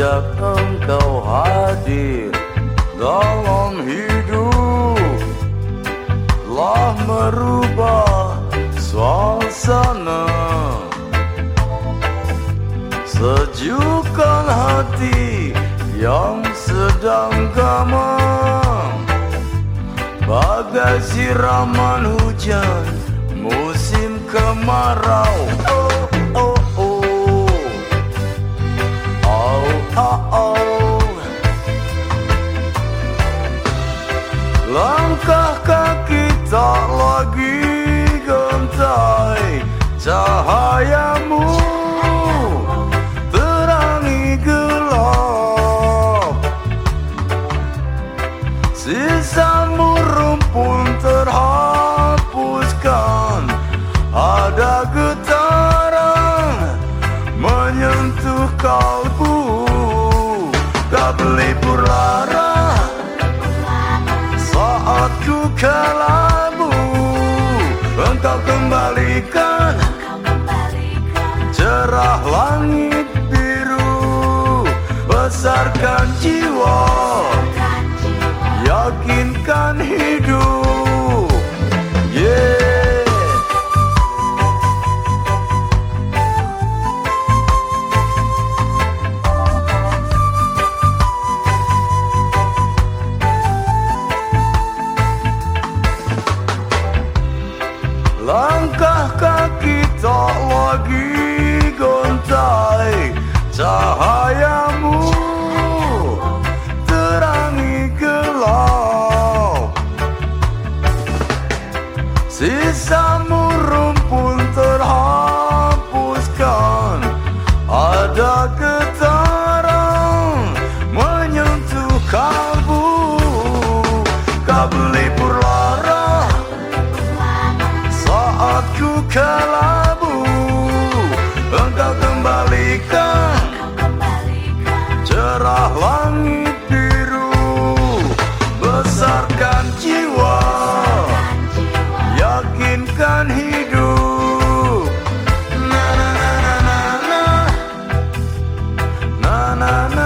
sejak engkau hadir dalam hidup telah merubah suasana. Sejukkan hati yang sedang gamang. Bagai siraman hujan musim kemarau. Sisamu rumpun terhapuskan. Ada getaran menyentuh kalbu. Tak belibur lara saat ku kelabu. Engkau kembalikan cerah langit biru. Besarkan jiwa Yakinkan hidup kelabu Engkau kembalikan. Cerah langit biru Besarkan jiwa. Yakinkan hidup. Na na na na na Na. Na na